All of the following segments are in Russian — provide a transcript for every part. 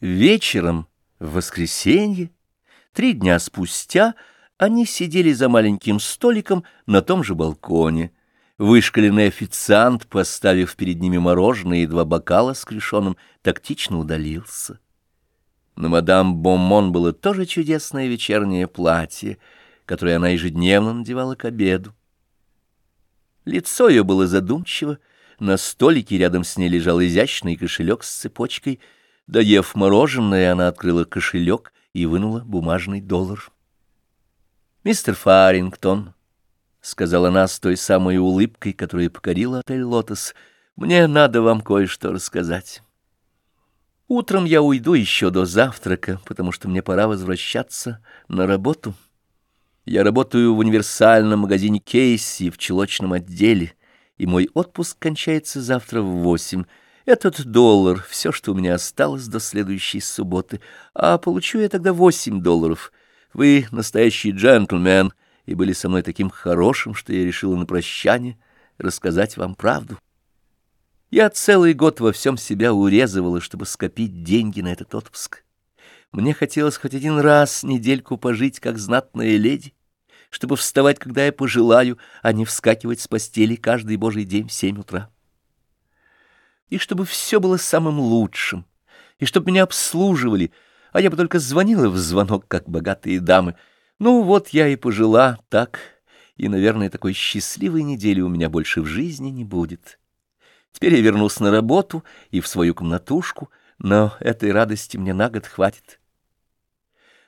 Вечером, в воскресенье, три дня спустя, они сидели за маленьким столиком на том же балконе. Вышкаленный официант, поставив перед ними мороженое и два бокала с крышеным, тактично удалился. На мадам Боммон было тоже чудесное вечернее платье, которое она ежедневно надевала к обеду. Лицо ее было задумчиво, на столике рядом с ней лежал изящный кошелек с цепочкой. Доев мороженое, она открыла кошелек и вынула бумажный доллар. «Мистер Фарингтон», — сказала она с той самой улыбкой, которая покорила отель «Лотос», — «мне надо вам кое-что рассказать». Утром я уйду еще до завтрака, потому что мне пора возвращаться на работу. Я работаю в универсальном магазине Кейси в чулочном отделе и мой отпуск кончается завтра в восемь. Этот доллар — все, что у меня осталось до следующей субботы, а получу я тогда восемь долларов. Вы настоящий джентльмен и были со мной таким хорошим, что я решила на прощание рассказать вам правду. Я целый год во всем себя урезывала, чтобы скопить деньги на этот отпуск. Мне хотелось хоть один раз недельку пожить, как знатная леди чтобы вставать, когда я пожелаю, а не вскакивать с постели каждый божий день в семь утра. И чтобы все было самым лучшим, и чтобы меня обслуживали, а я бы только звонила в звонок, как богатые дамы. Ну вот я и пожила так, и, наверное, такой счастливой недели у меня больше в жизни не будет. Теперь я вернусь на работу и в свою комнатушку, но этой радости мне на год хватит.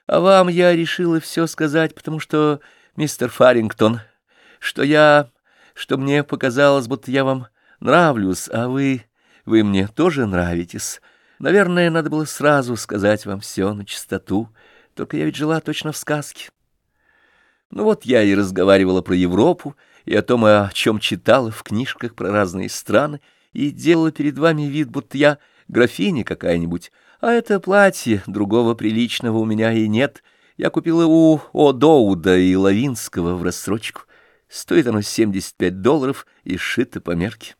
А вам я решила все сказать, потому что мистер Фарингтон, что я... что мне показалось, будто я вам нравлюсь, а вы... вы мне тоже нравитесь. Наверное, надо было сразу сказать вам все на чистоту, только я ведь жила точно в сказке. Ну вот я и разговаривала про Европу, и о том, о чем читала в книжках про разные страны, и делала перед вами вид, будто я графиня какая-нибудь, а это платье, другого приличного у меня и нет, я купила у О'Доуда и Лавинского в рассрочку. Стоит оно 75 долларов и сшито по мерке.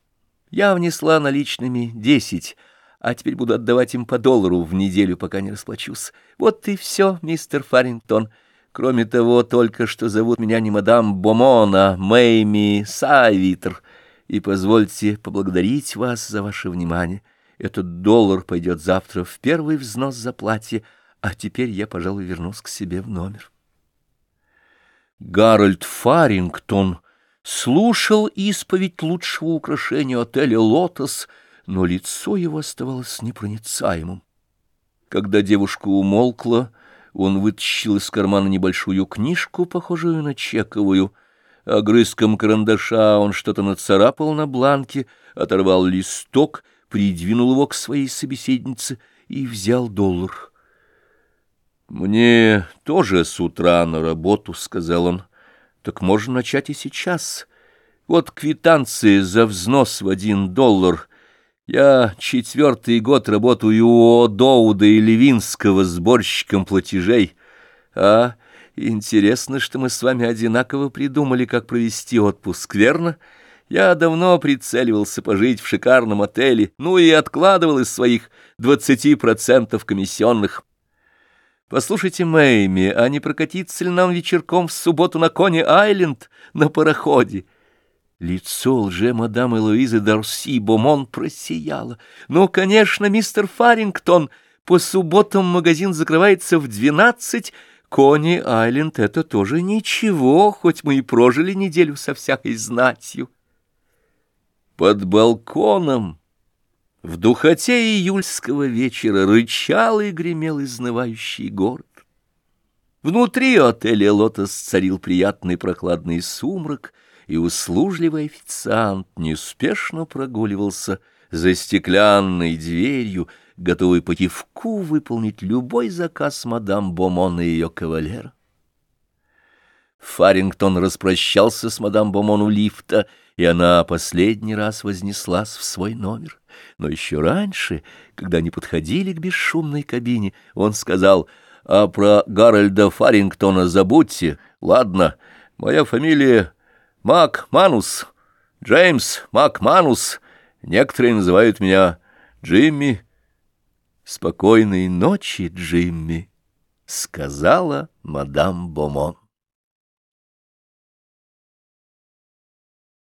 Я внесла наличными 10, а теперь буду отдавать им по доллару в неделю, пока не расплачусь. Вот и все, мистер Фарингтон. Кроме того, только что зовут меня не мадам Бомон, а Мэйми Савитр. И позвольте поблагодарить вас за ваше внимание. Этот доллар пойдет завтра в первый взнос за платье, а теперь я, пожалуй, вернусь к себе в номер. Гарольд Фарингтон слушал исповедь лучшего украшения отеля «Лотос», но лицо его оставалось непроницаемым. Когда девушка умолкла, он вытащил из кармана небольшую книжку, похожую на чековую. Огрызком карандаша он что-то нацарапал на бланке, оторвал листок, придвинул его к своей собеседнице и взял доллар. «Мне тоже с утра на работу», — сказал он. «Так можно начать и сейчас. Вот квитанции за взнос в один доллар. Я четвертый год работаю у Доуда и Левинского сборщиком платежей. А интересно, что мы с вами одинаково придумали, как провести отпуск, верно?» Я давно прицеливался пожить в шикарном отеле, ну и откладывал из своих двадцати процентов комиссионных. Послушайте, Мэйми, а не прокатиться ли нам вечерком в субботу на Коне-Айленд на пароходе? Лицо лже мадам Элоизы Дарси Бомон просияло. Ну, конечно, мистер Фарингтон, по субботам магазин закрывается в двенадцать. Кони-Айленд — это тоже ничего, хоть мы и прожили неделю со всякой знатью. Под балконом... В духоте июльского вечера рычал и гремел изнывающий город. Внутри отеля «Лотос» царил приятный прохладный сумрак, и услужливый официант неспешно прогуливался за стеклянной дверью, готовый по кивку выполнить любой заказ мадам Бомон и ее кавалера. Фарингтон распрощался с мадам Бомон у лифта, и она последний раз вознеслась в свой номер. Но еще раньше, когда они подходили к бесшумной кабине, он сказал, «А про Гарольда Фарингтона забудьте. Ладно, моя фамилия Макманус, Джеймс Макманус. Некоторые называют меня Джимми». «Спокойной ночи, Джимми», — сказала мадам Бомон.